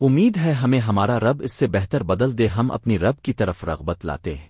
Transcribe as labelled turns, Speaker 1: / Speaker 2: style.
Speaker 1: امید ہے ہمیں ہمارا رب اس سے بہتر بدل دے، ہم اپنی رب کی طرف رغبت لاتے ہیں۔